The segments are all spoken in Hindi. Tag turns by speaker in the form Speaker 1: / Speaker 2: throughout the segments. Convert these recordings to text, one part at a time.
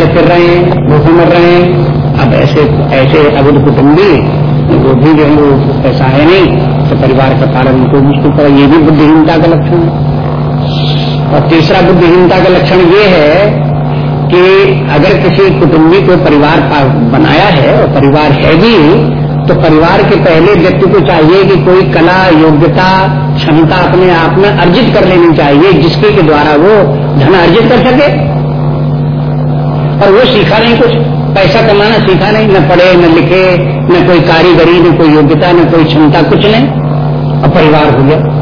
Speaker 1: बेचारे फिर रहे हैं भूखे मर रहे हैं। अब ऐसे ऐसे अवध कुटुंबी, वो भी जो है वो पैसा है नहीं तो परिवार का पालन उनको मुश्किल पड़ा। ये भी बुद्धिहीनता का लक्षण है। और तीसरा बुद्धिहीनता का लक्षण ये है कि अगर किसी कुटुंबी को परिवार बनाया है और परिवार है भी तो परिवार के पहले व्यक्ति को चाहिए कि कोई कला, योग्यता, क्षमता अपने आप में अर्जित कर लेनी चाहिए, जिसके के द्वारा वो धन अर्जित कर सके। और वो सीखा नहीं कुछ। पैसा कमाना सीखा नहीं। न पढ़े, न लिखे, न कोई कारीगरी, न कोई योग्यता, न कोई क्षमता, कुछ नहीं। और परिवार हो गया।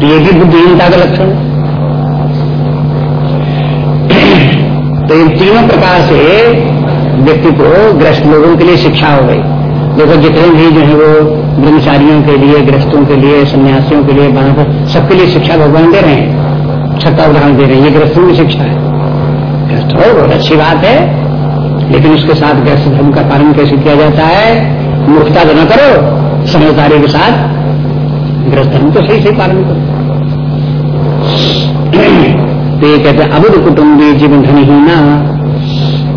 Speaker 1: तो ये भी बुद्धिहीनता का लक्षण तो इन तीनों प्रकार से व्यक्ति को ग्रस्त लोगों के लिए शिक्षा हो गई। देखो, जितने भी जो है वो ब्रह्मचारियों के लिए, ग्रस्तों के लिए, सन्यासियों के लिए सबके लिए शिक्षा भगवान दे रहे हैं। छठा उदाहरण दे रहे हैं। ये ग्रस्तों की शिक्षा है। ग्रस्त हो बहुत अच्छी बात है। लेकिन उसके साथ ग्रस्त धर्म का पालन कैसे किया जाता है? मूर्खता तो न करो समझदारी के साथ। ग्रस्त धर्म को सही सही पालन करो। तो ये कहते अबुद कुटुंबी जीवन धन ही ना।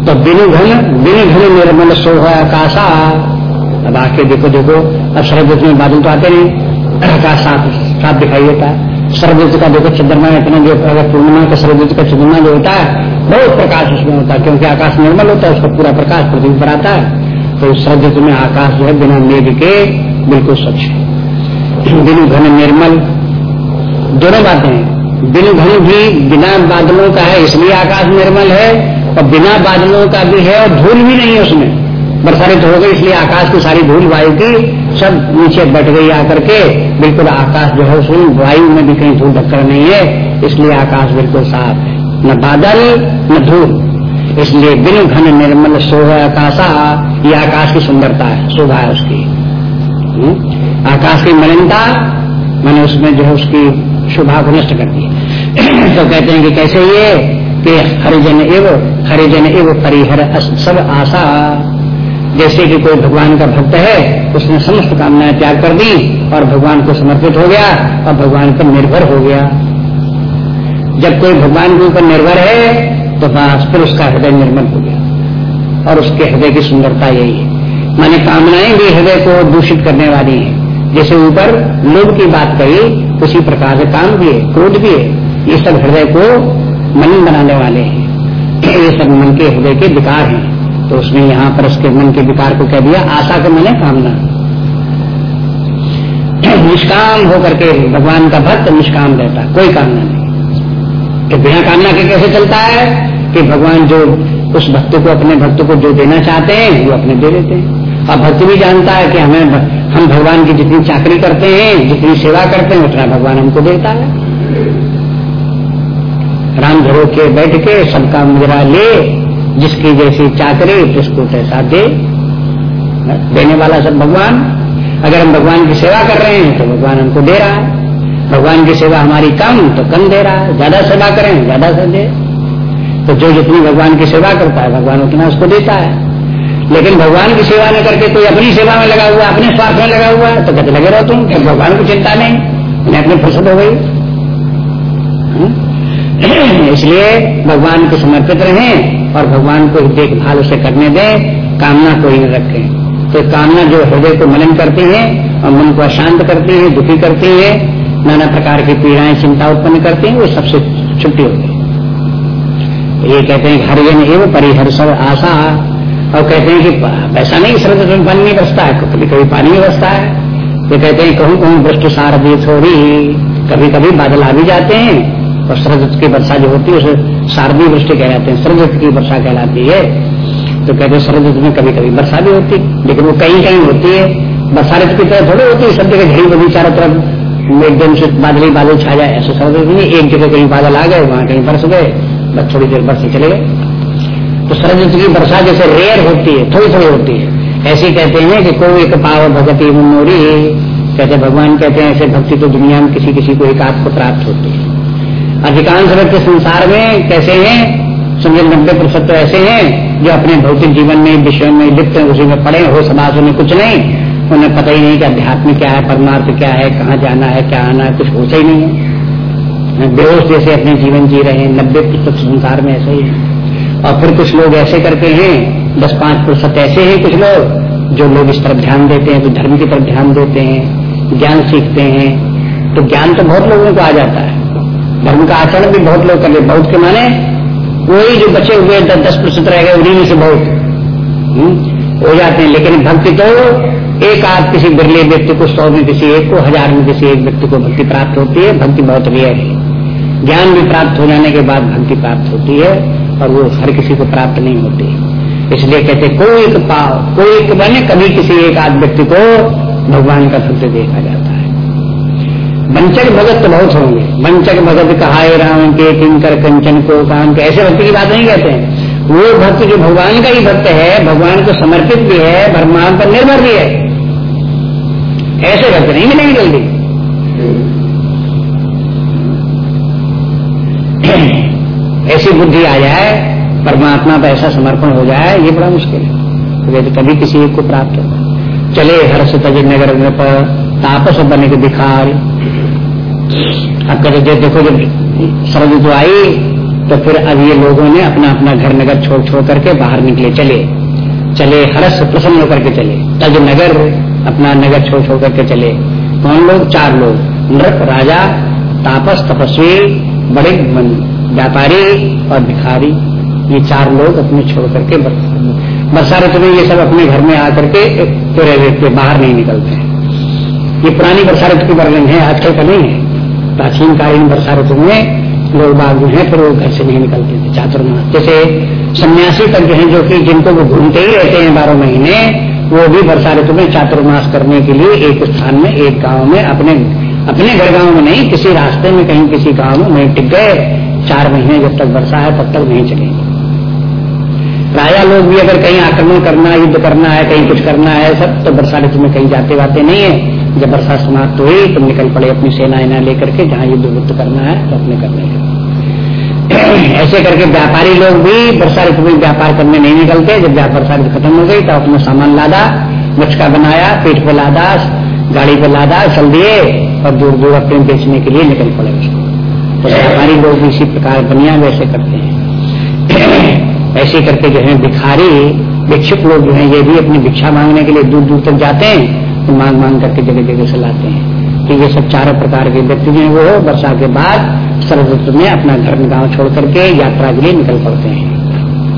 Speaker 1: तो बिनु घन बिनु घन निर्मल सोह आकाशा। अब आके देखो देखो। अब शरद में बादल तो आते नहीं। आकाश साफ़ साफ़ दिखाई देता है। शरद का देखो चंद्रमा इतना जो अगर पूर्णिमा का शरद का चंद्रमा जो होता है बहुत प्रकाश उसमें होता है क्योंकि आकाश निर्मल होता है उसका पूरा प्रकाश पृथ्वी पर आता है तो शरद में आकाश जो है बिना मेघ के बिल्कुल स्वच्छ है। बिनु घन निर्मल दोनों बातें हैं बिनु घन भी बिना बादलों का है इसलिए आकाश निर्मल है और बिना बादलों का भी है और धूल भी नहीं है उसमें। बरसारित हो गई, इसलिए आकाश की सारी धूल, वायु की सब नीचे बैठ गई आकर के, बिल्कुल आकाश जो है उसमें वायु में भी कहीं धूल धक्कर नहीं है, इसलिए आकाश बिल्कुल साफ़ है। न बादल, न धूल। इसलिए बिन घन निर्मल शोभ आकाशा, ये आकाश की सुंदरता है, शोभा है उसकी। हम्म? आकाश की मलिनता, मैंने उसमें जो है उसकी शोभा को नष्ट कर दी। तो कहते हैं कि कैसे ये? कि हरिजन एव हरिजन एव परिहर सब आशा। जैसे कि कोई भगवान का भक्त है, उसने समस्त कामनाएँ त्याग कर दी और भगवान को समर्पित हो गया, और भगवान पर निर्भर हो गया। जब कोई भगवान के ऊपर निर्भर है तो बस फिर उसका हृदय निर्मल हो गया। और उसके हृदय की सुंदरता यही है। माने कामनाएँ भी हृदय को दूषित करने वाली है। जैसे ऊपर लोभ की बात कही, उसी प्रकार से काम भी है, क्रोध भी है। ये सब हृदय को मन बनाने वाले हैं। ये सब मन के हृदय के विकार हैं। तो उसमें यहाँ पर उसके मन के विकार को कह दिया, आशा के मन है कामना। निष्काम होकर के भगवान का भक्त निष्काम रहता, कोई कामना नहीं। कि बिना कामना के कैसे चलता है? कि भगवान जो उस भक्त को, अपने भक्त को जो देना चाहते हैं, वो अपने दे देते हैं। और भक्त भी जानता है कि हमें हम भगवान की जितनी चाकरी करते हैं, जितनी सेवा करते हैं, उतना भगवान हमको देता है। राम धरो के बैठ के सबका मुजरा ले जिसकी जैसी चाकरी जिसको तैसा दे देने वाला सब भगवान। अगर हम भगवान की सेवा कर रहे हैं तो भगवान हमको दे रहा है। भगवान की सेवा हमारी कम तो कम दे रहा है। ज़्यादा सेवा करें, ज़्यादा से दे। तो जो जितनी भगवान की सेवा करता है, भगवान उतना उसको देता है। लेकिन भगवान की सेवा न करके कोई अपनी सेवा में लगा हुआ, अपने स्वार्थ में लगा हुआ तो कहते लगे रहो तुम तो भगवान को चिंता नहीं। उन्हें अपनी फुर्सत हो गई। इसलिए भगवान को समर्पित रहें। और भगवान को देखभाल उसे करने दें, कामना कोई न रखें। तो कामना जो हृदय को मलिन करती है और मन को अशांत करती है, दुखी करती है, नाना प्रकार की पीड़ाएँ चिंता उत्पन्न करती हैं, वो सबसे छुट्टी होती है। ये कहते हैं हर हरिजन एवं परिहर सब आशा। और कहते हैं कि वैसा नहीं में पानी नहीं बसता है, कभी कभी पानी नहीं बसता है। तो कहते हैं कहूँ कहूँ वृष्ट सार दी थोड़ी। कभी कभी बादल आ भी जाते हैं, और शरद की वर्षा जो होती है, उसे शारदीय वृष्टि कह जाते हैं शरद की वर्षा कहलाती है। तो कहते हैं शरद में कभी कभी वर्षा भी होती, लेकिन वो कहीं कहीं होती है। वर्षा ऋतु की तरह थोड़ी होती है, सब जगह घड़ी बदी चारों तरफ़ एकदम से बादल ही बादल छा जाए, ऐसे ऋतु नहीं। एक जगह कहीं बादल आ गए, वहाँ कहीं बरस गए, बस थोड़ी देर बरस चले गए। तो ऋतु की वर्षा जैसे रेयर होती है थोड़ी थोड़ी होती है। ऐसे कहते हैं कि कोई एक पाव भगती मोरी कहते भगवान कहते हैं, ऐसे भक्ति तो दुनिया में किसी किसी को एक आपको प्राप्त होती है। अधिकांश व्यक्ति संसार में कैसे हैं? समझे नब्बे प्रतिशत तो ऐसे हैं जो अपने भौतिक जीवन में, विषय में, लिप्त उसी में पड़े हो समाज उन्हें कुछ नहीं। उन्हें पता ही नहीं कि अध्यात्म क्या है, परमार्थ क्या है, कहाँ जाना है, क्या आना है, कुछ होता ही नहीं है। बेहोश जैसे अपने जीवन जी रहे हैं, नब्बे प्रतिशत संसार में ऐसे ही है। और फिर कुछ लोग ऐसे करते हैं, दस पाँच प्रतिशत ऐसे हैं कुछ लोग, जो लोग इस तरफ़ ध्यान देते हैं तो धर्म की तरफ़ ध्यान देते हैं, ज्ञान सीखते हैं। तो ज्ञान तो बहुत लोगों को आ जाता है। धर्म का आचरण भी बहुत लोग कर रहे बहुत के माने वही जो बचे हुए दस दस प्रतिशत रह गए उन्हीं में से बहुत हम्म, हो जाते हैं। लेकिन भक्ति तो एक आध किसी बिरले व्यक्ति को सौ में किसी एक को हज़ार में किसी एक व्यक्ति को भक्ति प्राप्त होती है भक्ति बहुत रेयर है। ज्ञान भी प्राप्त हो जाने के बाद भक्ति प्राप्त होती है और वो हर किसी को प्राप्त नहीं होती। इसलिए कहते कोई एक पाव कोई एक बने कभी किसी एक आध व्यक्ति को भगवान का भक्त देखा जाता है। वंचक भगत तो बहुत होंगे। वंचक भगत कहा राम के, किंकर कंचन को, काम के, ऐसे भक्ति की बात नहीं कहते हैं। वो भक्त जो भगवान का ही भक्त है, भगवान को समर्पित भी है भगवान पर निर्भर भी है। ऐसे भक्त नहीं मिलेंगे जल्दी। ऐसी बुद्धि आ जाए, परमात्मा पर ऐसा समर्पण हो जाए, ये बड़ा मुश्किल है। तो कभी किसी एक को प्राप्त होगा चले हर्ष तज नगर पर तापस बने के दिखार अब कहते जब देखो जब सरद तो आई तो फिर अब ये लोगों ने अपना अपना घर नगर छोड़ छोड़ करके बाहर निकले, चले। चले हरस प्रसन्न होकर के चले। तज नगर, अपना नगर छोड़ छोड़ करके चले। कौन लोग? चार लोग। नृप राजा, तापस, तपस्वी, बड़े व्यापारी और भिखारी। ये चार लोग अपने छोड़ करके बरसा ऋतु में ये सब अपने घर में आकर के तेरे रहते बाहर नहीं निकलते ये पुरानी वर्षा ऋतु की वर्णन है आजकल का नहीं है। प्राचीन कालीन वर्षा ऋतु में लोग बाग जो है, फिर वो घर से नहीं निकलते थे चातुर्मास जैसे सन्यासी तक जो है, जो कि जिनको वो घूमते ही रहते हैं बारह महीने, वो भी वर्षा ऋतु में चातुर्मास करने के लिए एक स्थान में, एक गाँव में, अपने अपने घर गाँव में नहीं, किसी रास्ते में कहीं किसी गाँव में वहीं टिक गए, चार महीने जब तक वर्षा है, तब तक नहीं चलेंगे। राजा लोग भी अगर कहीं आक्रमण करना, युद्ध करना है, कहीं कुछ करना है, सब तो वर्षा ऋतु में कहीं जाते वाते नहीं है। जब वर्षा समाप्त हुई तो निकल पड़े अपनी सेना इना लेकर के जहाँ युद्ध वुद्ध करना है तो अपने करने लगे। ऐसे करके व्यापारी लोग भी वर्षा ऋतु में व्यापार करने नहीं निकलते। जब वर्षा ऋतु खत्म हो गई तो अपना सामान लादा मचका बनाया, पेट पे लादा, गाड़ी पे लादा, चल दिए, और दूर दूर अपने बेचने के लिए निकल पड़े उसको। तो व्यापारी लोग भी इसी प्रकार बनिया वैसे करते हैं। ऐसे करके जो है भिखारी, भिक्षुक लोग जो है, ये भी अपनी भिक्षा मांगने के लिए दूर दूर तक जाते हैं। तो मांग मांग करके जगह जगह से लाते हैं। कि ये सब चारों प्रकार के व्यक्ति जो है, वो वर्षा के बाद शरद ऋतु में अपना घर गाँव छोड़ करके यात्रा के लिए निकल पड़ते हैं।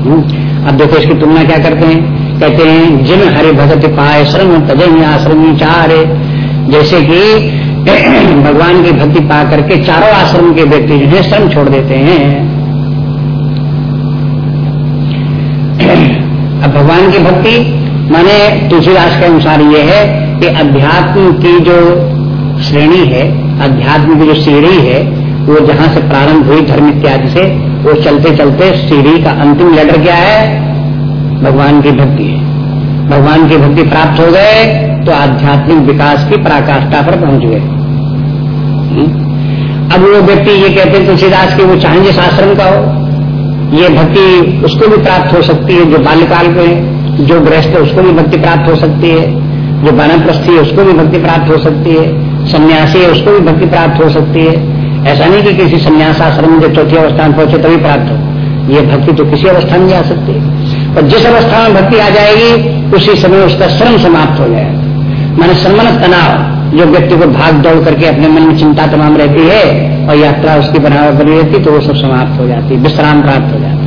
Speaker 1: हम्म। अब देखो, इसकी तुलना क्या करते हैं? कहते हैं, जिन हरे भगत पाए श्रम तजन आश्रम चार। जैसे कि भगवान की भक्ति पा करके चारों आश्रम के व्यक्ति जो है, श्रम छोड़ देते हैं। अब भगवान की भक्ति, माने तुलसीदास के अनुसार ये है कि अध्यात्म की जो श्रेणी है, अध्यात्म की जो सीढ़ी है, वो जहाँ से प्रारंभ हुई धर्म इत्यादि से, वो चलते चलते सीढ़ी का अंतिम लेटर क्या है? भगवान की भक्ति है। भगवान की भक्ति प्राप्त हो गए तो आध्यात्मिक विकास की पराकाष्ठा पर पहुँच गए। हम्म? अब वो व्यक्ति ये कहते हैं, तुलसीदास के वो चाहे जिस आश्रम का हो। ये भक्ति उसको भी प्राप्त हो सकती है, जो बाल्यकाल में, जो गृहस्थ है, उसको भी भक्ति प्राप्त हो सकती है। जो बनप्रस्थी है, उसको भी भक्ति प्राप्त हो सकती है। सन्यासी है, उसको भी भक्ति प्राप्त हो सकती है। ऐसा नहीं कि किसी संन्यास आश्रम में जब चौथी अवस्था में पहुँचे तभी प्राप्त हो। ये भक्ति तो किसी अवस्था में आ सकती। है और जिस अवस्था में भक्ति आ जाएगी, उसी समय उसका श्रम समाप्त हो जाएगा। मैंने श्रमण तनाव, जो व्यक्ति को भाग दौड़ करके अपने मन में चिंता तमाम रहती है और यात्रा उसकी बनावट बनी रहती तो वो सब समाप्त हो जाती है विश्राम प्राप्त हो जाता।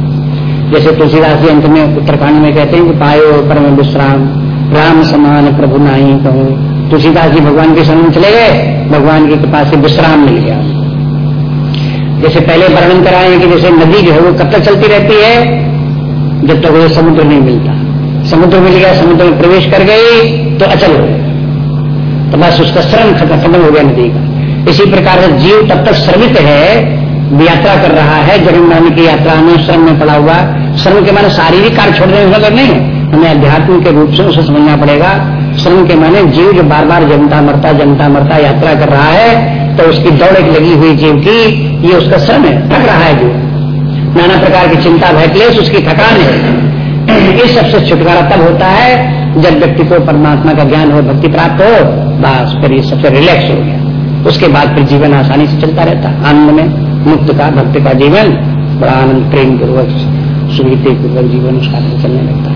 Speaker 1: जैसे तुलसीदास जी अंत में उत्तराखंड में कहते हैं कि पायो परम विश्राम। राम समान प्रभु नाही कहूँ। तुलसीदास जी भगवान के शरण चले गए, भगवान की कृपा से विश्राम मिल गया। जैसे पहले वर्णन कराए कि जैसे नदी जो है वो कब तक चलती रहती है? जब तक वो समुद्र नहीं मिलता। समुद्र मिल गया, समुद्र में प्रवेश कर गई तो अचल हो गया। तो बस उसका श्रम खत्म हो गया नदी का। इसी प्रकार से जीव तब तक श्रमित है, यात्रा कर रहा है, जगन्नाथ की यात्रा में श्रम में पड़ा हुआ। श्रम के माने शारीरिक कार्य छोड़ने में मतलब नहीं। है हमें अध्यात्म के रूप से उसे समझना पड़ेगा। श्रम के माने जीव जो बार बार जनता मरता जनता मरता यात्रा कर रहा है तो उसकी दौड़ एक लगी हुई जीव की, ये उसका श्रम है, थक रहा है जीव। नाना प्रकार की चिंता, भय, क्लेश उसकी थकान है। इस सबसे छुटकारा तब होता है जब व्यक्ति को परमात्मा का ज्ञान हो भक्ति प्राप्त हो। बस फिर ये सबसे रिलैक्स हो गया। उसके बाद फिर जीवन आसानी से चलता रहता। आनंद में मुक्त का, भक्ति का जीवन, बड़ा आनंद, प्रेम पूर्वक सुविधि पूर्वक जीवन उसका चलने लगता है।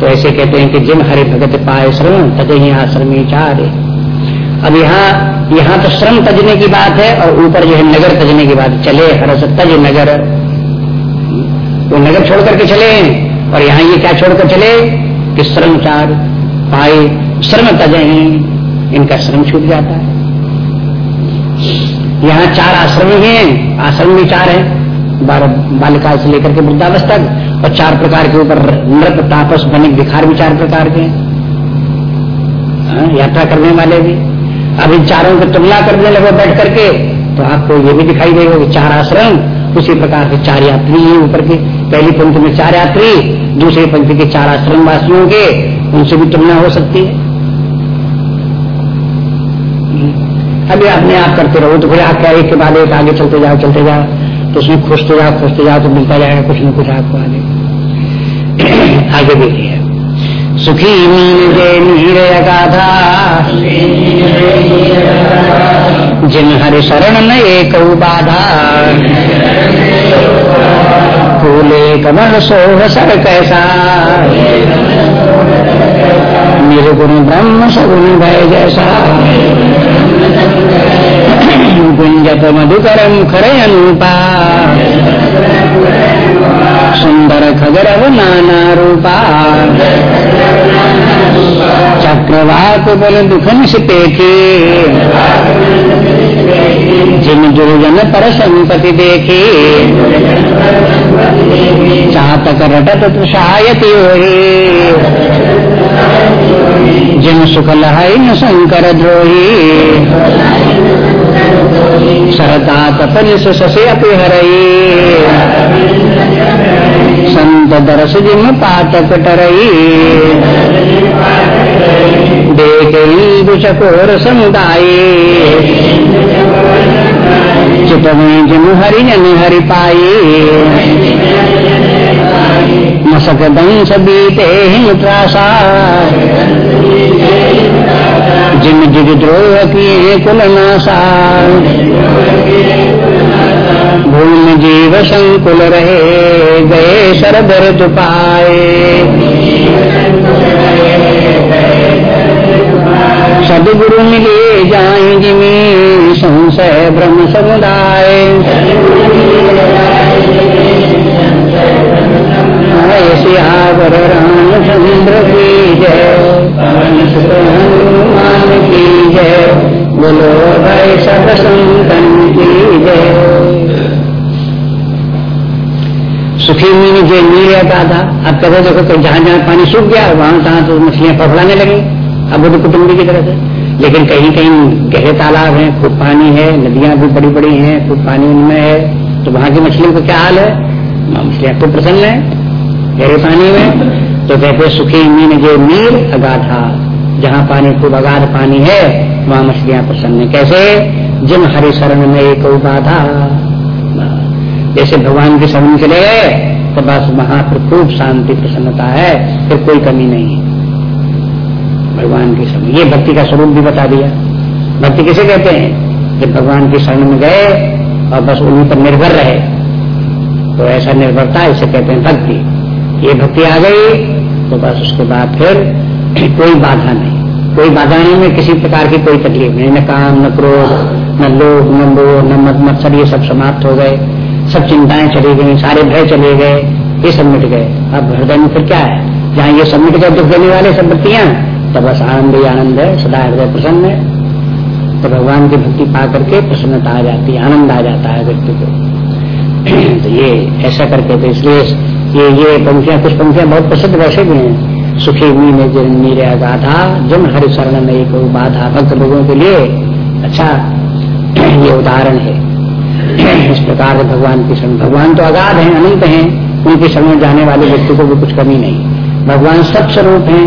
Speaker 1: तो ऐसे कहते हैं कि जिन हरि भगत पाए श्रम, तज ही आश्रम चार। अब यहाँ यहाँ तो श्रम तजने की बात है और ऊपर जो है नगर तजने की बात। चले हरस तज नगर। वो नगर छोड़ करके चले और यहाँ ये क्या छोड़कर चले? कि श्रम चार पाए, श्रम तजे इनका श्रम छूट जाता है। यहाँ चार आश्रम ही हैं आश्रम भी चार हैं बालिका से लेकर के वृद्धावस्था। और चार प्रकार के ऊपर नृप तापस बनिक विखार भी चार प्रकार के हाँ, यात्रा करने वाले भी। अब इन चारों की तुलना करने लगे बैठ करके तो आपको ये भी दिखाई देगा कि चार आश्रम उसी प्रकार से चार यात्री हैं ऊपर के। पहली पंक्ति में चार यात्री दूसरी पंक्ति के चार आश्रम वासियों के उनसे भी तुलना हो सकती है। अभी अपने आप करते रहो तो फिर आप क्या एक के बाद एक आगे चलते जाओ चलते जाओ। तो उसमें खुशते जाओ खुशते जाओ तो मिलता जाएगा कुछ न कुछ आपको आगे आगे देखिए सुखी जय नीर अगाधा। जिन हरि शरण न एक बाधा। फूले कमल सोह सर कैसा। निर्गुण ब्रह्म सगुण भय जैसा। गुंजत मधुकरम खरे अनुपा सुंदर खगरव नाना रूपा चक्रवाक बल दुखन से पेखे जिन दुर्जन पर संपति देखे चातक रटत तुषायती जिन सुख लहाई न शंकर द्रोही सरता तपन ससे अपि संत दरस जिम पातक टरई देख चकोर समुदाय चित में जिम हरि जन हरि पाई मसक दंश बीते हिम जिन जिग किए कुल नासा भूमि जीव संकुल रहे, गए सरदर तुपाए सदगुरु मिले जाए जिमी संशय ब्रह्म समुदाय सुखी हुई जो नीर का था अब कदे देखो तो जहाँ जहाँ पानी सूख गया, वहाँ तहां तो मछलियाँ फफड़ाने लगी। अब बुद्ध कुटुम्बी की तरह से। लेकिन कहीं कहीं गहरे तालाब हैं, खूब पानी है, नदियाँ भी बड़ी बड़ी हैं, खूब पानी उनमें है। तो वहाँ की मछलियों का क्या हाल है? मछलियाँ खूब प्रसन्न है, गहरे पानी में। तो कहते सुखी मीन जो नीर अगाधा। जहाँ पानी, खूब अगाध पानी है, वहाँ मछलियाँ प्रसन्न है। कैसे? जिन हरि शरण में एक बाधा जैसे भगवान के शरण चले गए तो बस वहाँ पर खूब शांति, प्रसन्नता है, फिर कोई कमी नहीं है। भगवान के शरण ये भक्ति का स्वरूप भी बता दिया। भक्ति किसे कहते हैं? जब भगवान के शरण में गए और बस उन्हीं पर निर्भर रहे तो ऐसा निर्भरता इसे कहते हैं भक्ति। ये भक्ति आ गई तो बस उसके बाद फिर कोई बाधा नहीं। कोई बाधा नहीं में किसी प्रकार की कोई तकलीफ़ नहीं। न काम, न क्रोध, न लोभ, न मोह, न मत मत्सर ये सब समाप्त हो गए। सब चिंताएँ चली गई, सारे भय चले गए, ये सब मिट गए। अब हृदय में फिर क्या है? जहाँ ये सब मिट गए, दुख देने वाले सब बत्तियाँ तो बस आनंद ही आनंद है, सदा हृदय प्रसन्न है। तो भगवान की भक्ति पा करके प्रसन्नता आ जाती है, आनंद आ जाता है व्यक्ति को। तो ये ऐसा करके तो इसलिए ये ये पंक्तियाँ, कुछ पंक्तियाँ बहुत प्रसिद्ध वैसे भी हैं। सुखी मी में जिन नीरे गाधा जन हरि शरण में एक बाधा, भक्त लोगों के लिए अच्छा ये उदाहरण है। इस प्रकार भगवान की भगवान तो अगाध है अनंत है उनके शरण में जाने वाले व्यक्ति को भी कुछ कमी नहीं। भगवान सत्य स्वरूप है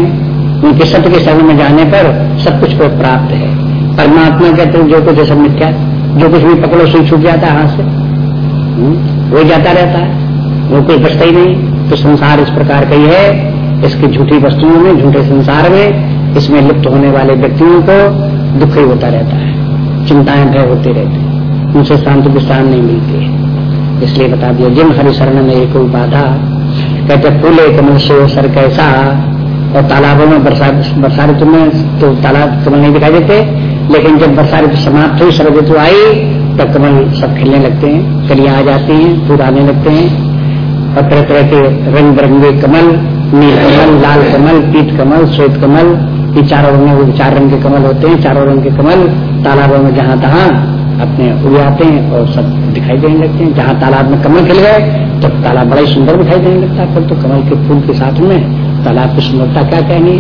Speaker 1: उनके सत्य के शरण में जाने पर सब कुछ को प्राप्त है। परमात्मा कहते हैं जो कुछ सब मिथ्या जो कुछ भी पकड़ो सुई छूट जाता है हाथ से। हम्म, वो जाता रहता है। वो कोई बचता ही नहीं। तो संसार इस प्रकार का ही है। इसकी झूठी वस्तुओं में झूठे संसार में इसमें लिप्त होने वाले व्यक्तियों को दुख ही होता रहता है। चिंताएँ भय होते रहते हैं। उनसे शांति विश्राम नहीं मिलती। है इसलिए बता दिया, जिन हरि शरण में एक बाधा, कहते फूले कमल से सर कैसा, और तालाबों में बरसात बरसा ऋतु में तो तालाब कमल नहीं दिखाई देते, लेकिन जब बरसा ऋतु समाप्त हुई शरद ऋतु आई, तब कमल सब खिलने लगते हैं, कलियाँ आ जाती हैं, फूल आने लगते हैं, और तरह तरह के रंग बिरंगे कमल, नील कमल, लाल कमल, पीत कमल, श्वेत कमल, ये चारों रंग में चार रंग के कमल होते हैं, चारों रंग के कमल, तालाबों में जहाँ तहा अपने उड़ आते हैं और सब दिखाई देने लगते हैं। जहाँ तालाब में कमल खिल गए तो तालाब बड़ा ही सुंदर दिखाई देने लगता है। फिर तो कमल के फूल के साथ में तालाब की सुंदरता क्या कहनी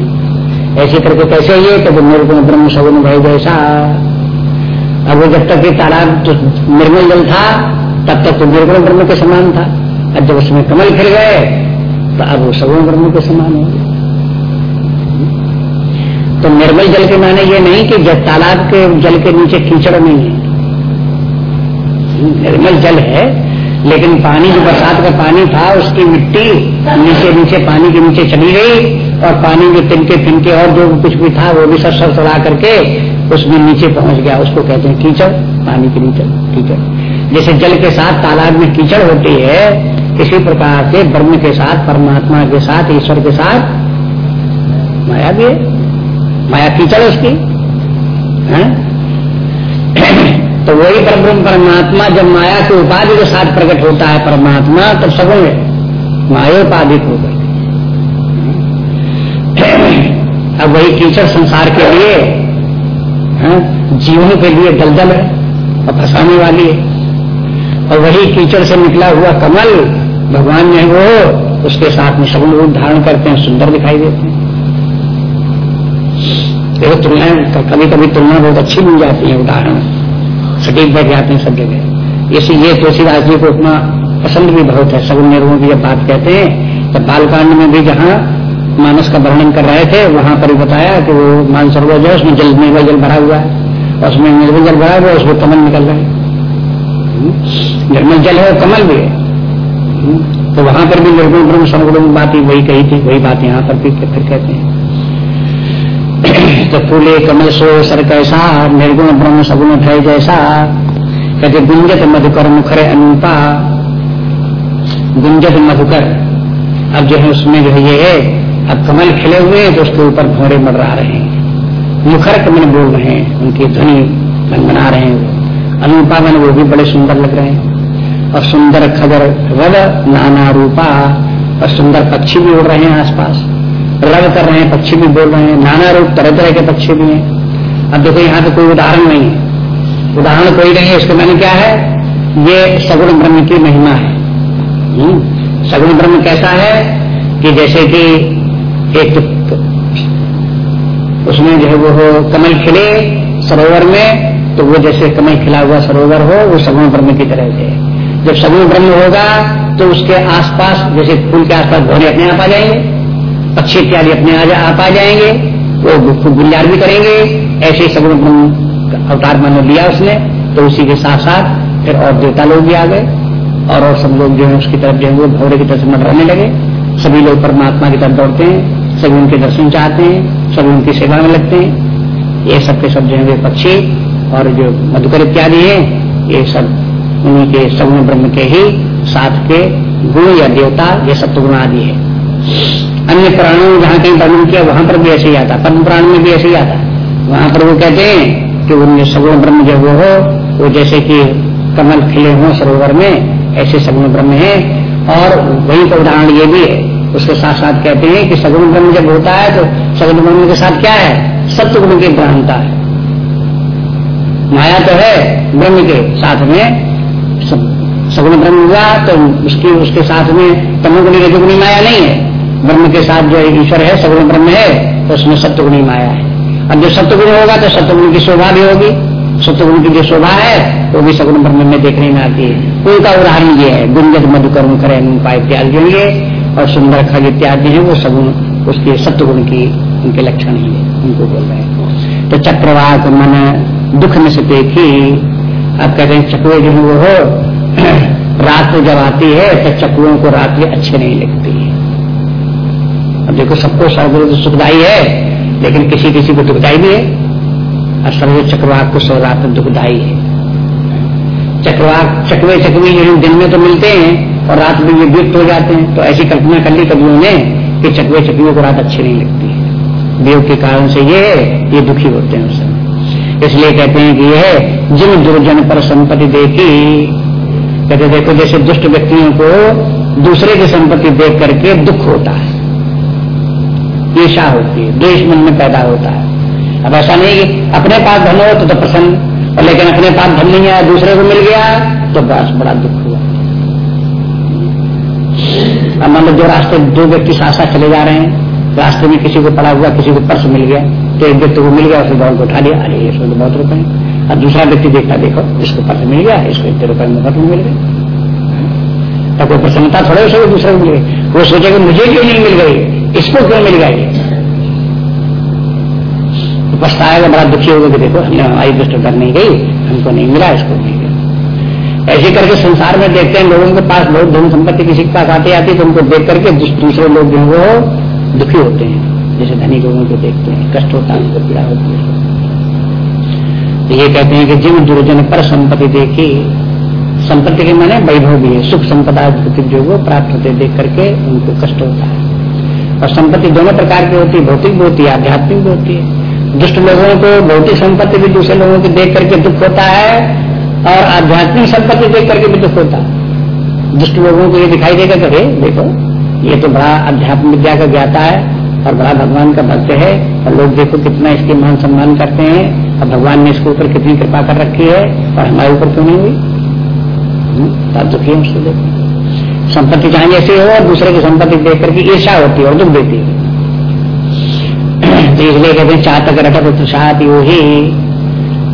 Speaker 1: ऐसे करके कैसे ये तो वो निर्गुण ब्रह्म सगुण भाई जैसा। अब वो जब तक ये तालाब तो निर्मल जल था, तब तक तो निर्गुण ब्रह्म के समान था। अब जब उसमें कमल खिल गए तो अब वो सगुण ब्रह्म के समान हो तो निर्मल जल के माने ये नहीं कि जब तालाब के जल के नीचे कीचड़ नहीं है। निर्मल जल है, लेकिन पानी जो बरसात का पानी था, उसकी मिट्टी नीचे नीचे पानी के नीचे चली गई, और पानी जो तिनके तिनके और जो कुछ भी था, वो भी सब सरसड़ा करके उसमें नीचे पहुँच गया। उसको कहते हैं कीचड़, पानी के नीचे कीचड़। जैसे जल के साथ तालाब में कीचड़ होती है, इसी प्रकार से ब्रह्म के साथ, परमात्मा के साथ, ईश्वर के साथ माया भी है। माया कीचड़ उसकी। है? तो वही परब्रह्म परमात्मा जब माया के उपाधि के साथ प्रकट होता है परमात्मा, तब सगुण है। मायोपाधिक होकर अब वही कीचड़ संसार के लिए जीवों के लिए दलदल है और फंसाने वाली है। और वही कीचड़ से निकला हुआ कमल, भगवान ने वो, उसके साथ में सगुण रूप धारण करते हैं, सुंदर दिखाई देते हैं। तुलना कभी कभी तुलना बहुत अच्छी मिल जाती है उदाहरण। सटीक बैठ जाते हैं सब जगह। इसी ये तुलसीदास जी को उतना पसंद भी बहुत है। सगुन निर्गुण की जब बात कहते हैं, तब बालकांड में भी जहाँ मानस का वर्णन कर रहे थे, वहाँ पर ही बताया कि वो मानसरोवर जो उसमें जल निर्मल जल भरा हुआ है। और उसमें निर्मल जल भरा हुआ है, उसमें कमल निकल रहे हैं। निर्मल जल है और कमल भी है। तो वहाँ पर भी निर्गुण ब्रह्म सगुण बात ही वही कही थी, वही बात यहाँ पर भी फिर कहते हैं। तो फूले कमल सो सर कैसा निर्गुण ब्रह्म सगुण भय जैसा। कहते गुंजत मधुकर मुखर अनुपा, गुंजत मधुकर। अब जो है उसमें जो ये है, अब कमल खिले हुए हैं तो उसके ऊपर भोरे मडरा रहे हैं। मुखर कमल बोल रहे हैं, उनकी ध्वनि बना रहे हैं अनुपा मन वो भी बड़े सुंदर लग रहे हैं। और सुंदर खबर रव नाना रूपा, और सुंदर पक्षी भी उड़ रहे हैं आसपास। रव कर रहे हैं पक्षी भी बोल रहे हैं नाना रूप तरह तरह के पक्षी भी हैं। अब देखो यहाँ पे कोई उदाहरण नहीं है। उदाहरण कोई नहीं है इसके मैंने क्या है? ये सगुण ब्रह्म की महिमा है। हम्म, सगुण ब्रह्म कैसा है कि जैसे कि एक तो उसमें जो है वो हो कमल खिले सरोवर में तो वो जैसे कमल खिला हुआ सरोवर हो वो सगुण ब्रह्म की तरह से जब सगुण ब्रह्म होगा तो उसके आसपास जैसे फूल के आसपास भोरे अपने आप आ जाएँगे। पक्षी इत्यादि अपने आप आ जाएँगे, वो गुंजार भी करेंगे, ऐसे ही सगुण ब्रह्म अवतार मानो लिया उसने तो उसी के साथ साथ फिर और देवता लोग भी आ गए, और और सब लोग जो है उसकी तरफ़ जो है की तरफ़ मंडराने लगे। सभी लोग परमात्मा की तरफ़ दौड़ते हैं, सभी उनके दर्शन चाहते हैं, सभी उनकी सेवा में लगते हैं। ये सब के सब जो है पक्षी और जो मधुकर इत्यादि है, ये सब उन्हीं के सगुण ब्रह्म के ही साथ के गुण या देवता, ये सत्य आदि है। अन्य पुराणों में जहाँ कहीं वर्णन किया, वहाँ पर भी ऐसे ही आता पद्म पुराण में भी ऐसे ही आता वहाँ पर वो कहते हैं कि उनमें सगुण ब्रह्म जब वो हो, वो जैसे कि कमल खिले हों सरोवर में, ऐसे सगुण ब्रह्म है। और वही का उदाहरण ये भी है, उसके साथ साथ कहते हैं कि सगुण ब्रह्म जब होता है तो सगुण ब्रह्म के साथ क्या है? सत्य गुण की ग्रहणता है। माया तो है ब्रह्म के साथ में सगुण ब्रह्म हुआ तो उसकी, उसके साथ में तमुगुणी रजोगुणी माया नहीं है। ब्रह्म के साथ जो ईश्वर है, सगुण ब्रह्म है तो उसमें सत्यगुणी माया है। अब जो सत्यगुण होगा तो सत्यगुण की शोभा भी होगी। सत्यगुण की जो शोभा है, वो भी सगुण ब्रह्म में देखने में आती है। उनका उदाहरण ये है, गुंजत मधुकर मुखर इत्यादि जो ये और सुंदर खग इत्यादि है, वो सगुण, उसके सत्यगुण की उनके लक्षण ही है, उनको बोल रहे हैं। तो चक्रवात मन, दुख में से देखी, अब कहते हैं, चकुए जो वो हो रात जब आती है तो चकुओं को रात अच्छे नहीं लगती। है अब देखो सबको सर्वगुरु तो सुखदाई है, लेकिन किसी किसी को दुखदाई भी है, और सर्व चक्रवाक को सर्वरात्र दुखदाई है। चक्रवाक चकवे चकवी जो दिन में तो मिलते हैं, और रात में विद्युत हो जाते हैं तो ऐसी कल्पना कर ली कभी उन्हें कि चकवे चकवियों को रात अच्छी नहीं लगती है। देव के कारण से ये ये दुखी होते हैं उस इसलिए कहते हैं कि यह जिन दुर्जन पर संपत्ति देखी, कहते देखो जैसे दुष्ट व्यक्तियों को दूसरे की संपत्ति देख करके दुख होता है। ईर्षा होती है द्वेष मन में पैदा होता है। अब ऐसा नहीं कि अपने पास धन हो तो, तो प्रसन्न और लेकिन अपने पास धन नहीं आया दूसरे को मिल गया तो बस बड़ा दुख हुआ। अब मान लो रास्ते दो व्यक्ति साथ साथ चले जा रहे हैं रास्ते में किसी को पड़ा हुआ किसी को पर्स मिल गया तो एक व्यक्ति को मिल गया उसने दौड़ को उठा लिया अरे इसमें तो बहुत रुपए और दूसरा व्यक्ति देखता देखो इसको पर्स मिल गया इसको इतने रुपए में बहुत मिल गए? तो कोई प्रसन्नता थोड़े उसे दूसरे को मिल गई। वो सोचेगा मुझे क्यों नहीं मिल गई? इसको क्यों मिल गई तो पछताएगा, बड़ा दुखी होगा कि देखो हमने हमारी दुष्ट कर नहीं गई, हमको नहीं मिला, इसको नहीं मिला। ऐसे करके संसार में देखते हैं, लोगों के पास बहुत धन संपत्ति किसी के पास आती आती तो उनको देख करके दूसरे लोग जो वो दुखी होते हैं। जैसे धनी लोगों को देखते हैं, कष्ट होता है, उनको पीड़ा होती है। तो ये कहते हैं कि जिन दुर्जन पर संपत्ति देखी, संपत्ति के माने वैभव भी है, सुख संपदा जो वो प्राप्त होते देख करके उनको कष्ट होता है। और संपत्ति दोनों प्रकार की होती है भौतिक भी होती है आध्यात्मिक भी होती है। दुष्ट लोगों को भौतिक संपत्ति भी दूसरे लोगों की देख करके दुख होता है और आध्यात्मिक संपत्ति देख करके भी दुख होता है। दुष्ट लोगों को ये दिखाई देगा कि देखो ये तो बड़ा अध्यात्म विद्या का ज्ञाता है और बड़ा भगवान का भक्त है और लोग देखो कितना इसके मान सम्मान करते हैं और भगवान ने इसके ऊपर कितनी कृपा कर रखी है और हमारे ऊपर क्यों नहीं हुई? तब हम्म, दुखी है उसको देखो। संपत्ति चाहे जैसी हो और दूसरे की संपत्ति देख करके ईर्षा होती है और दुख देती है। तो इसलिए कहते हैं, चातक रटक तुषात यो ही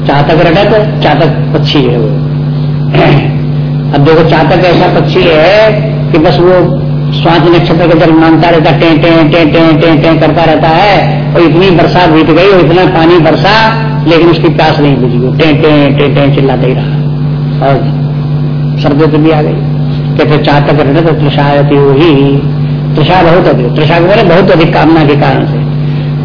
Speaker 1: चातक रटक, चातक पक्षी है वो। अब देखो, चातक ऐसा पक्षी है कि बस वो स्वाति नक्षत्र का जल मानता रहता टे टे टे टे टे टे करता रहता है और इतनी बरसात बीत गई और इतना पानी बरसा लेकिन उसकी प्यास नहीं बुझी। वो टे टे टे टे चिल्लाते ही रहा। और सर्दी तो भी आ गई। कहते चातक ऋणत तृषायती वही। तृषा बहुत अधिक तृषा के बहुत अधिक कामना के कारण से।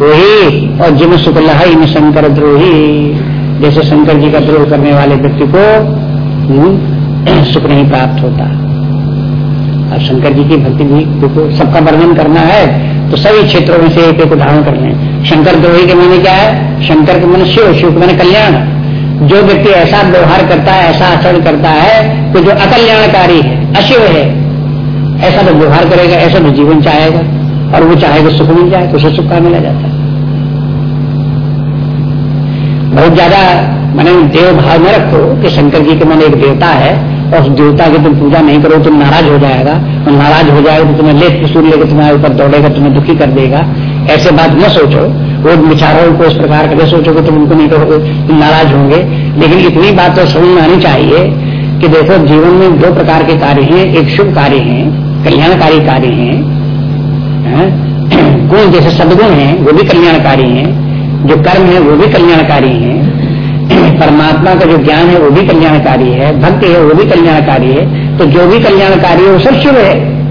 Speaker 1: वही और जिम लहाई में शंकर द्रोही जैसे शंकर जी का द्रोह करने वाले व्यक्ति को हम्म, सुख नहीं प्राप्त होता। और शंकर जी की भक्ति भी देखो सबका वर्णन करना है तो सभी क्षेत्रों में से एक एक उदाहरण कर लें। शंकर द्रोही के माने क्या है? शंकर के मन शिव शिव के माने कल्याण। जो व्यक्ति ऐसा व्यवहार करता है ऐसा आचरण करता है तो जो अकल्याणकारी है अशिव है। ऐसा तो व्यवहार करेगा, ऐसा तो जीवन चाहेगा, और वो चाहेगा सुख मिल जाए तो उसे सुख का मिला जाता है? बहुत ज़्यादा मैंने देव भाव में रखो कि शंकर जी के मन एक देवता है, और उस देवता की तुम पूजा नहीं करो, तुम नाराज़ हो जाएगा, और नाराज़ हो जाएगा तो तुम्हें लेख सूर्य लेकर तुम्हारे ऊपर दौड़ेगा, तुम्हें दुखी कर देगा। ऐसे बात न सोचो। वो विचारों को इस प्रकार का सोचोगे तुम उनको नहीं कहोगे तुम नाराज़ होंगे। लेकिन इतनी बात तो समझ में आनी चाहिए कि देखो, जीवन में दो प्रकार के कार्य हैं। एक शुभ कार्य है, कल्याणकारी कार्य है गुण जैसे सदगुण है, वो भी कल्याणकारी है। जो कर्म है, वो भी कल्याणकारी है। परमात्मा का जो ज्ञान है, वो भी कल्याणकारी है। भक्ति है, वो भी कल्याणकारी है। तो जो भी कल्याणकारी है, वो सब शुभ है।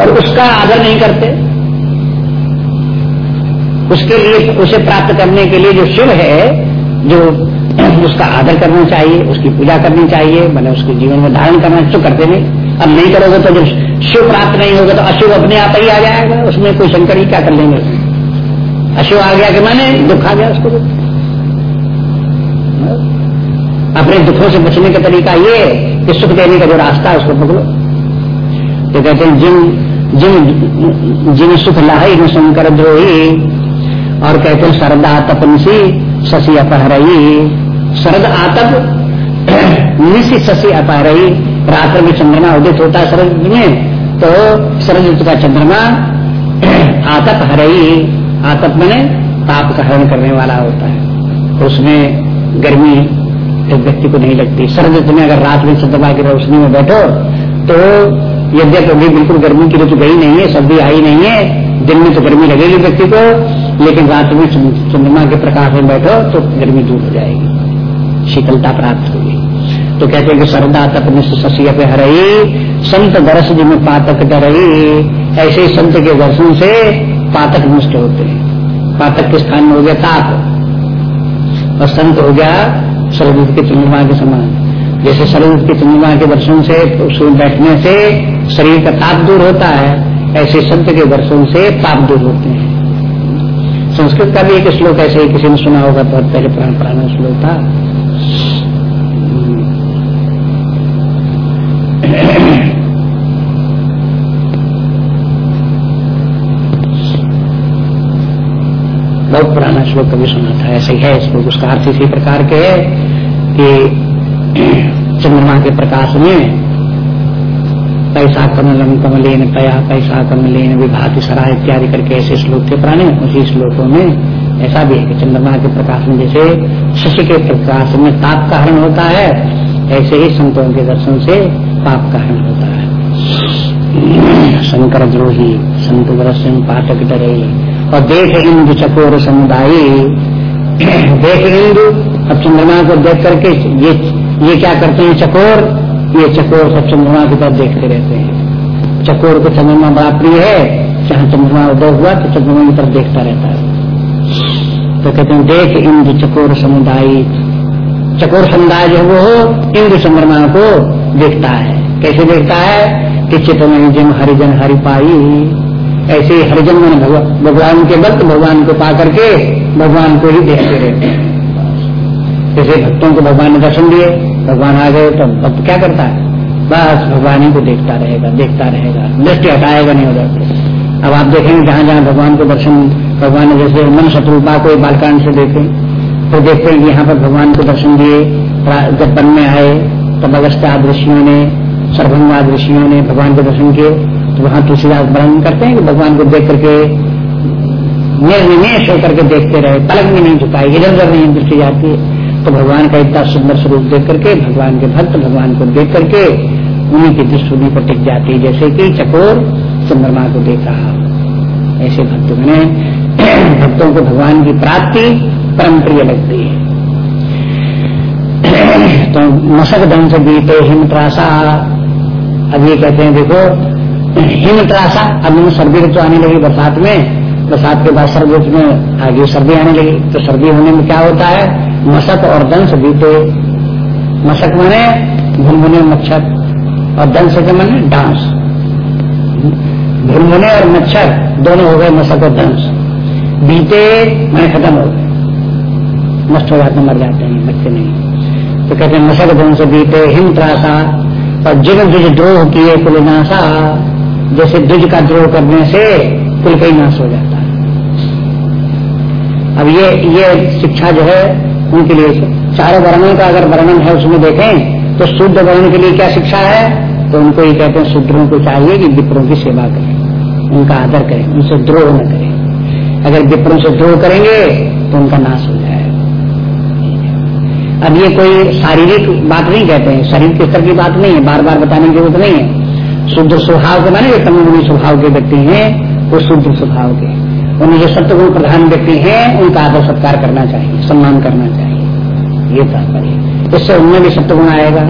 Speaker 1: और उसका आदर नहीं करते। उसके लिए, उसे प्राप्त करने के लिए जो शुभ है जो उसका आदर करना चाहिए, उसकी पूजा करनी चाहिए मैंने उसके जीवन में धारण करना तो करते नहीं। अब नहीं करोगे तो जब शिव प्राप्त नहीं होगा तो अशुभ अपने आप ही आ जाएगा, उसमें कोई शंकर ही क्या कर लेंगे? अशुभ आ गया कि मैंने दुख आ गया उसको अपने दुखों से बचने का तरीका ये कि सुख देने का जो रास्ता है उसको पकड़ो। तो कहते हैं, जिन जिन जिन सुख लाही में शंकर द्रोही और कहते हैं सरदा तपनसी शशि अपहरई। शरद आतप निशी शशि अपहरई। रात्र में चंद्रमा उदित होता है शरद में तो शरद ऋतु का चंद्रमा आतप हरई। आतप मैंने ताप का हरण करने वाला होता है। तो उसमें गर्मी एक व्यक्ति को नहीं लगती। शरद ऋतु में अगर रात में चंद्रमा की रोशनी में बैठो तो यद्यप अभी बिल्कुल गर्मी की ऋतु गई नहीं है, सर्दी आई नहीं है। दिन में तो गर्मी लगेगी व्यक्ति को। लेकिन रात में चंद्रमा के प्रकाश में बैठो तो गर्मी दूर हो जाएगी। शीतलता प्राप्त होगी। तो कहते हैं कि सरदा तक शशि पे हरई, संत दरस जिम्मे पातक डरई। ऐसे ही संत के दर्शन से पातक नष्ट होते हैं। पातक के स्थान में हो गया ताप। और संत हो गया सरदूत के चंद्रमा के समान। जैसे सरदूत के चंद्रमा के दर्शन से, उसमें बैठने से शरीर का ताप दूर होता है, ऐसे संत के दर्शन से ताप दूर होते हैं। संस्कृत का भी एक श्लोक ऐसे ही किसी ने सुना होगा, बहुत पहले पुराना पुराना श्लोक था। बहुत पुराना श्लोक कभी सुना था, ऐसे ही है श्लोक। उसका अर्थ इसी प्रकार के है कि चंद्रमा के प्रकाश में पैसा कमलम कमलेन पया पैसा कमलेन विभाति सरा इत्यादि करके ऐसे श्लोक थे पुराने, उसी श्लोकों में ऐसा भी है कि चंद्रमा के प्रकाश में जैसे शशि के प्रकाश में ताप का हरण होता है, ऐसे ही संतों के दर्शन से पाप का हरण होता है। शंकर द्रोही, संत दर्शन पाठक डरे, और देख इंदु चकोर समुदाय, देख इंदु अब चंद्रमा को देख करके ये ये क्या करते हैं चकोर? ये चकोर सब चंद्रमा की तरफ़ देखते रहते हैं। चकोर को चंद्रमा बड़ा प्रिय है, जहाँ चंद्रमा उदय हुआ तो चंद्रमा की तरफ़ देखता रहता है। तो कहते हैं, देख इंद्र चकोर समुदाय। चकोर समुदाय जो वो इंद्र चंद्रमा को देखता है। कैसे देखता है? कि चित्र जिम हरिजन हरि पाई ऐसे हरिजन मन भगवान के वक्त भगवान को पा करके भगवान को ही देखते रहते हैं। जैसे भक्तों को भगवान ने दर्शन दिए। भगवान आ गए तो भक्त क्या करता है? बस भगवान ही को देखता रहेगा देखता रहेगा। दृष्टि हटाएगा नहीं उधर अब आप देखेंगे जहाँ जहाँ भगवान को दर्शन, भगवान ने जैसे मन शत्रुपा को बालकांड से देखे तो देखते हैं कि यहाँ पर भगवान को दर्शन दिए जब वन में आए, तब अगस्त ऋषियों ने सर्वंगाद ऋषियों ने भगवान के दर्शन किए तो वहाँ तुलसीदास वर्णन करते हैं कि भगवान को देख करके निर्निमेश होकर के देखते रहे, पलक भी नहीं झुकाई इधर उधर नहीं दृष्टि जाती है। तो भगवान का इतना सुंदर स्वरूप देख करके, भगवान के भक्त भगवान को देख करके, उन्हीं की दृष्टि उन्हीं पर टिक जाती है। जैसे कि चकोर चंद्रमा को देख ऐसे भक्त मैंने भक्तों को भगवान की प्राप्ति परम प्रिय लगती है। तो मसक धन से बीते हिम त्रासा। अब ये कहते हैं, देखो, हिम त्रासा। अब सर्दी ऋतु आने लगी बरसात में। बरसात के बाद सर्दी में आगे सर्दी आने लगी। तो सर्दी होने में क्या होता है? मशक और दंश बीते। मशक मने भुनभुने मच्छर और दंश के मने डांस। भुनभुने और मच्छर दोनों हो गए मशक और दंश। बीते मैंने खत्म हो गए। नष्ट हो जाते मर जाते हैं, बच्चे नहीं। तो कहते हैं, मशक दंश बीते, हिम त्रासा, और जिन दुज द्रोह किए कुलनाशा जैसे दुज का द्रोह करने से कुल का ही नाश हो जाता है। अब ये ये शिक्षा जो है उनके लिए चारों वर्णों का अगर वर्णन है, उसमें देखें तो शुद्ध वर्ण के लिए क्या शिक्षा है? तो उनको ये कहते हैं, शूद्रों को चाहिए कि विप्रों की सेवा करें, उनका आदर करें, उनसे द्रोह न करें। अगर विप्रों से द्रोह करेंगे तो उनका नाश हो जाएगा। अब ये कोई शारीरिक बात नहीं कहते हैं, शरीर के स्तर की बात नहीं है बार बार बताने की ज़रूरत नहीं है। शुद्ध स्वभाव के माने तमुगुणी स्वभाव के व्यक्ति हैं, वो शुद्ध स्वभाव के उन्हें जो सत्यगुण प्रधान व्यक्ति हैं, उनका आदर सत्कार करना चाहिए, सम्मान करना चाहिए। ये तात्पर्य इससे उनमें भी सत्यगुण आएगा,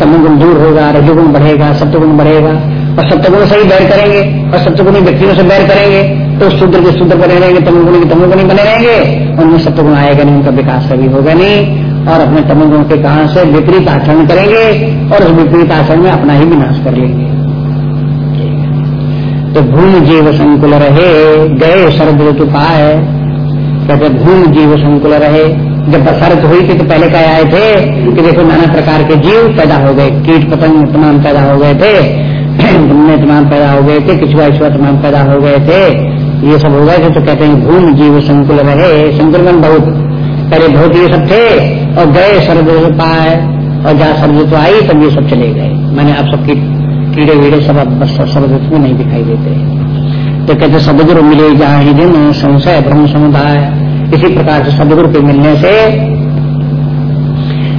Speaker 1: तमोगुण दूर होगा, रजोगुण बढ़ेगा सत्यगुण बढ़ेगा, और सत्यगुण से ही बैर करेंगे, और सत्यगुणी व्यक्तियों से बैर करेंगे तो शूद्र के शूद्र बने रहेंगे, तमोगुणी के तमोगुणी बने रहेंगे, उनमें सत्यगुण आएगा नहीं, उनका विकास कभी होगा नहीं, और अपने तमोगुण के कारण से विपरीत आचरण करेंगे, और उस विपरीत आचरण में अपना ही विनाश कर लेंगे। तो भूमि जीव संकुल रहे, गए शरद ऋतु पाए। कहते भूमि जीव संकुल रहे। जब बसरत हुई थी तो पहले कह आए थे? कि देखो, नाना प्रकार के जीव पैदा हो गए। कीट पतंग तमाम पैदा हो गए थे। घूमने तमाम पैदा हो गए थे। किचुआ इचुआ तमाम पैदा हो गए थे। ये सब हो गए थे तो कहते हैं, भूमि जीव संकुल रहे। संकुल बहुत पहले बहुत ये सब थे। और गए शरद पाए। और जहाँ शरद ऋतु आई, तब ये सब चले गए। मैंने आप सबकी कीड़े वीड़े सब शब्द में नहीं दिखाई देते तो कहते सदगुरु मिले जहाँ ही दिन, संशय ब्रह्म समुदाय। इसी प्रकार से सदगुरु के मिलने से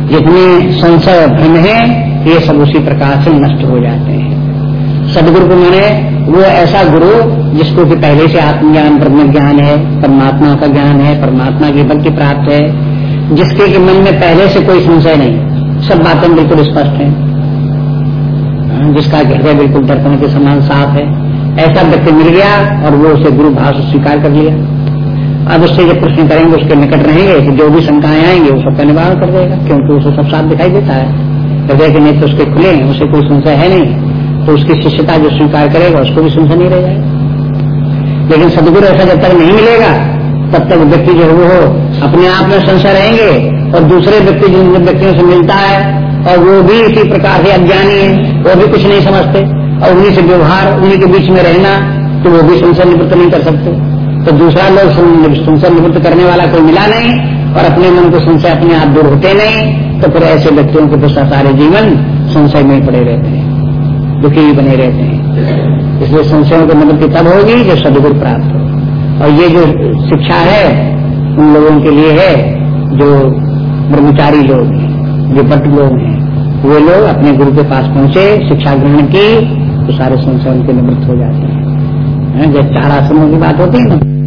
Speaker 1: जितने संशय भ्रम है, ये सब उसी प्रकार से नष्ट हो जाते हैं। सदगुरु को मैंने, वो ऐसा गुरु जिसको कि पहले से आत्मज्ञान, ब्रह्म ज्ञान है, परमात्मा का ज्ञान है, परमात्मा की भक्ति प्राप्त है, जिसके कि मन में पहले से कोई संशय नहीं। सब बातें बिल्कुल स्पष्ट है। जिसका हृदय बिल्कुल दर्पण के समान साफ़ है, ऐसा व्यक्ति मिल गया और वो उसे गुरु भाव से स्वीकार कर लिया। अब उससे जब प्रश्न करेंगे, उसके निकट रहेंगे कि जो भी शंकाएँ आएँगे, वो सबका निवारण कर देगा, क्योंकि उसे सब साथ दिखाई देता है। हृदय के नेत्र उसके खुले हैं, उसे कोई संशय है नहीं तो उसकी शिष्यता जो स्वीकार करेगा, उसको भी संशय नहीं रह जाएगा। लेकिन सदगुरु ऐसा जब तक नहीं मिलेगा, तब तक व्यक्ति जो वो अपने आप में संशय रहेंगे और दूसरे व्यक्ति जिन व्यक्तियों से मिलता है और वो भी इसी प्रकार से अज्ञानी है, वो भी कुछ नहीं समझते। और उन्हीं से व्यवहार, उन्हीं के बीच में रहना तो वो भी संशय निवृत्त नहीं कर सकते। तो दूसरा लोग संशय निवृत्त करने वाला कोई मिला नहीं, और अपने मन को संशय अपने आप दूर होते नहीं तो फिर ऐसे व्यक्तियों के तो सारे जीवन संशय में पड़े रहते हैं, दुखी बने रहते हैं। इसलिए संशयों की निवृत्ति तब होगी जब सदगुरु प्राप्त हो। और ये जो शिक्षा है, उन लोगों के लिए है, जो ब्रह्मचारी लोग हैं। भट्ट लोग हैं। वे लोग अपने गुरु के पास पहुँचे, शिक्षा ग्रहण की तो सारे संशय उनके निवृत्त हो जाते हैं, जब चार आश्रमों की बात होती है ना